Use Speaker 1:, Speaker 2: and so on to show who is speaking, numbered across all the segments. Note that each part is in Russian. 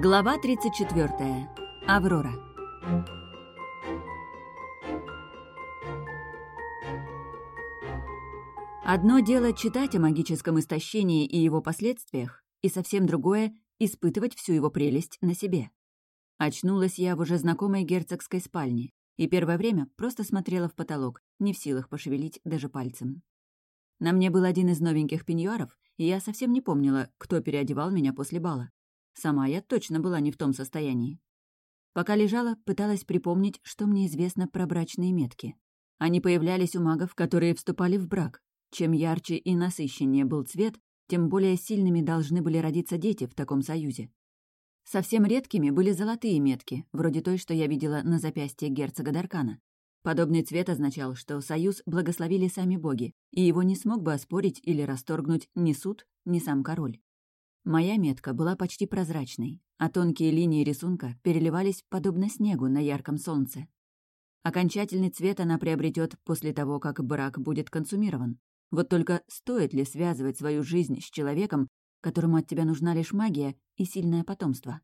Speaker 1: Глава 34. Аврора. Одно дело читать о магическом истощении и его последствиях, и совсем другое — испытывать всю его прелесть на себе. Очнулась я в уже знакомой герцогской спальне, и первое время просто смотрела в потолок, не в силах пошевелить даже пальцем. На мне был один из новеньких пеньюаров, и я совсем не помнила, кто переодевал меня после бала. Сама я точно была не в том состоянии. Пока лежала, пыталась припомнить, что мне известно про брачные метки. Они появлялись у магов, которые вступали в брак. Чем ярче и насыщеннее был цвет, тем более сильными должны были родиться дети в таком союзе. Совсем редкими были золотые метки, вроде той, что я видела на запястье герцога Даркана. Подобный цвет означал, что союз благословили сами боги, и его не смог бы оспорить или расторгнуть ни суд, ни сам король. Моя метка была почти прозрачной, а тонкие линии рисунка переливались подобно снегу на ярком солнце. Окончательный цвет она приобретет после того, как брак будет консумирован. Вот только стоит ли связывать свою жизнь с человеком, которому от тебя нужна лишь магия и сильное потомство?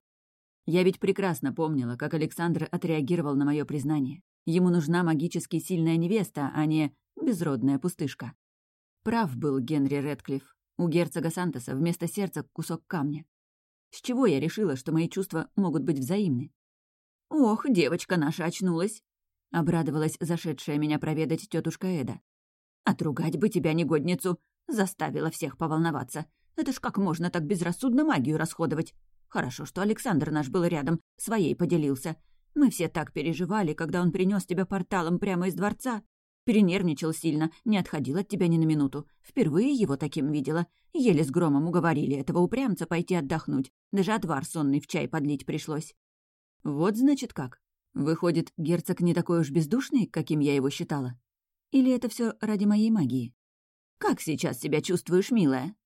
Speaker 1: Я ведь прекрасно помнила, как Александр отреагировал на мое признание. Ему нужна магически сильная невеста, а не безродная пустышка. Прав был Генри Редклифф. У герцога Сантоса вместо сердца кусок камня. С чего я решила, что мои чувства могут быть взаимны? «Ох, девочка наша очнулась!» — обрадовалась зашедшая меня проведать тетушка Эда. «Отругать бы тебя, негодницу!» — заставила всех поволноваться. «Это ж как можно так безрассудно магию расходовать? Хорошо, что Александр наш был рядом, своей поделился. Мы все так переживали, когда он принес тебя порталом прямо из дворца. Перенервничал сильно, не отходил от тебя ни на минуту. Впервые его таким видела. Еле с громом уговорили этого упрямца пойти отдохнуть. Даже отвар сонный в чай подлить пришлось. Вот значит как. Выходит, герцог не такой уж бездушный, каким я его считала? Или это все ради моей магии? Как сейчас себя чувствуешь, милая?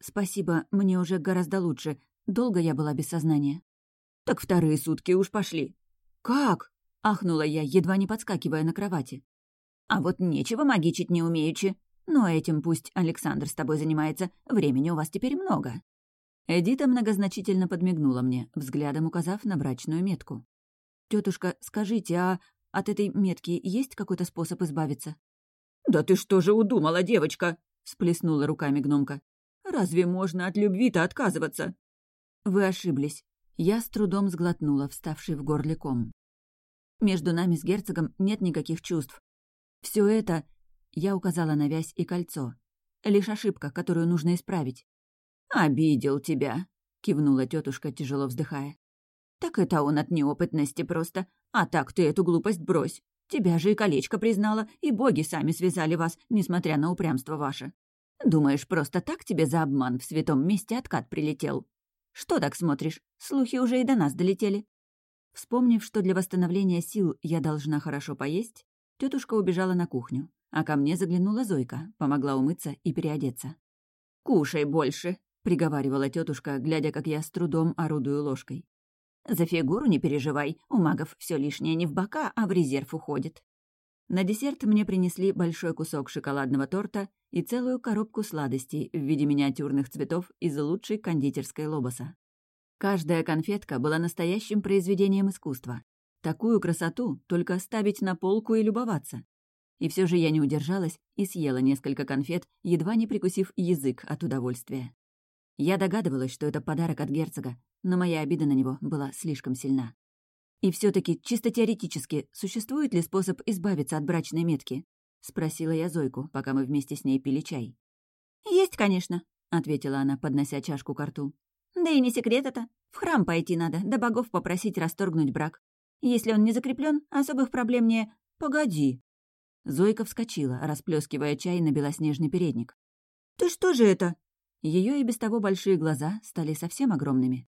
Speaker 1: Спасибо, мне уже гораздо лучше. Долго я была без сознания. Так вторые сутки уж пошли. Как? Ахнула я, едва не подскакивая на кровати. А вот нечего магичить не умеючи. Но этим пусть Александр с тобой занимается, времени у вас теперь много». Эдита многозначительно подмигнула мне, взглядом указав на брачную метку. Тетушка, скажите, а от этой метки есть какой-то способ избавиться?» «Да ты что же удумала, девочка?» — сплеснула руками гномка. «Разве можно от любви-то отказываться?» «Вы ошиблись». Я с трудом сглотнула, вставший в горле ком. «Между нами с герцогом нет никаких чувств, все это, я указала на вязь и кольцо, лишь ошибка, которую нужно исправить. «Обидел тебя», — кивнула тетушка, тяжело вздыхая. «Так это он от неопытности просто. А так ты эту глупость брось. Тебя же и колечко признала, и боги сами связали вас, несмотря на упрямство ваше. Думаешь, просто так тебе за обман в святом месте откат прилетел? Что так смотришь? Слухи уже и до нас долетели». Вспомнив, что для восстановления сил я должна хорошо поесть, Тетушка убежала на кухню, а ко мне заглянула Зойка, помогла умыться и переодеться. «Кушай больше», — приговаривала тетушка, глядя, как я с трудом орудую ложкой. «За фигуру не переживай, у магов все лишнее не в бока, а в резерв уходит». На десерт мне принесли большой кусок шоколадного торта и целую коробку сладостей в виде миниатюрных цветов из лучшей кондитерской лобоса. Каждая конфетка была настоящим произведением искусства, Такую красоту только ставить на полку и любоваться. И все же я не удержалась и съела несколько конфет, едва не прикусив язык от удовольствия. Я догадывалась, что это подарок от герцога, но моя обида на него была слишком сильна. И все таки чисто теоретически, существует ли способ избавиться от брачной метки? Спросила я Зойку, пока мы вместе с ней пили чай. «Есть, конечно», — ответила она, поднося чашку к рту. «Да и не секрет это. В храм пойти надо, да богов попросить расторгнуть брак. Если он не закреплен, особых проблем не... Погоди!» Зойка вскочила, расплескивая чай на белоснежный передник. «Ты что же это?» Ее и без того большие глаза стали совсем огромными.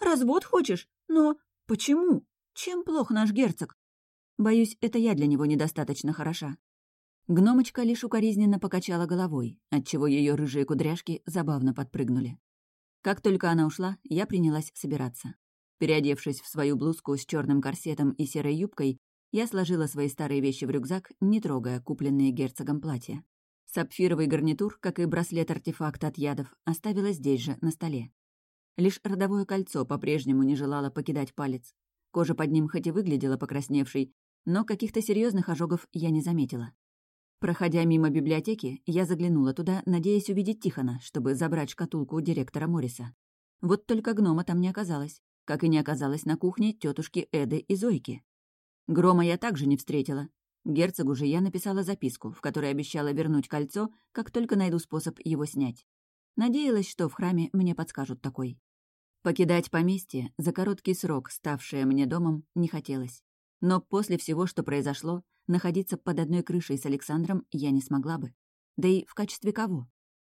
Speaker 1: «Развод хочешь? Но почему? Чем плох наш герцог?» «Боюсь, это я для него недостаточно хороша». Гномочка лишь укоризненно покачала головой, отчего ее рыжие кудряшки забавно подпрыгнули. Как только она ушла, я принялась собираться. Переодевшись в свою блузку с черным корсетом и серой юбкой, я сложила свои старые вещи в рюкзак, не трогая купленные герцогом платья. Сапфировый гарнитур, как и браслет-артефакт от ядов, оставила здесь же, на столе. Лишь родовое кольцо по-прежнему не желало покидать палец. Кожа под ним хоть и выглядела покрасневшей, но каких-то серьезных ожогов я не заметила. Проходя мимо библиотеки, я заглянула туда, надеясь увидеть Тихона, чтобы забрать шкатулку у директора Морриса. Вот только гнома там не оказалось, как и не оказалось на кухне тетушки Эды и Зойки. Грома я также не встретила. Герцогу же я написала записку, в которой обещала вернуть кольцо, как только найду способ его снять. Надеялась, что в храме мне подскажут такой. Покидать поместье за короткий срок, ставшее мне домом, не хотелось. Но после всего, что произошло, находиться под одной крышей с Александром я не смогла бы. Да и в качестве кого?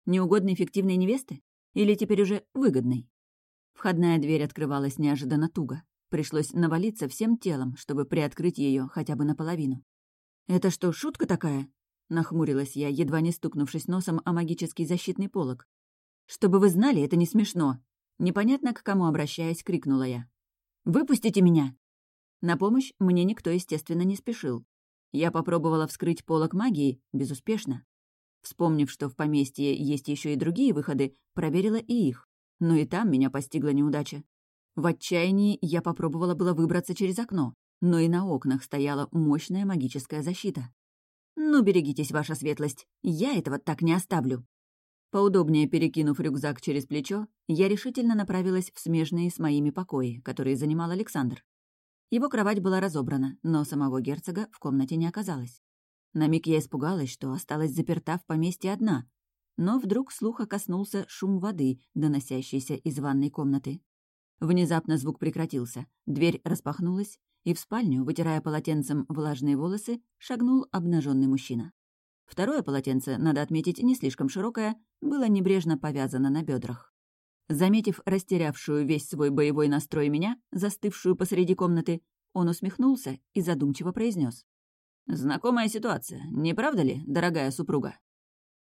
Speaker 1: Неугодной фиктивной невесты? Или теперь уже выгодной? Входная дверь открывалась неожиданно туго. Пришлось навалиться всем телом, чтобы приоткрыть ее хотя бы наполовину. «Это что, шутка такая?» — нахмурилась я, едва не стукнувшись носом о магический защитный полог. «Чтобы вы знали, это не смешно!» Непонятно, к кому обращаясь, крикнула я. «Выпустите меня!» На помощь мне никто, естественно, не спешил. Я попробовала вскрыть полок магии, безуспешно. Вспомнив, что в поместье есть еще и другие выходы, проверила и их. Но и там меня постигла неудача. В отчаянии я попробовала было выбраться через окно, но и на окнах стояла мощная магическая защита. «Ну, берегитесь, ваша светлость, я этого так не оставлю!» Поудобнее перекинув рюкзак через плечо, я решительно направилась в смежные с моими покои, которые занимал Александр. Его кровать была разобрана, но самого герцога в комнате не оказалось. На миг я испугалась, что осталась заперта в поместье одна, но вдруг слуха коснулся шум воды, доносящийся из ванной комнаты. Внезапно звук прекратился, дверь распахнулась, и в спальню, вытирая полотенцем влажные волосы, шагнул обнаженный мужчина. Второе полотенце, надо отметить, не слишком широкое, было небрежно повязано на бедрах. Заметив растерявшую весь свой боевой настрой меня, застывшую посреди комнаты, он усмехнулся и задумчиво произнес: «Знакомая ситуация, не правда ли, дорогая супруга?»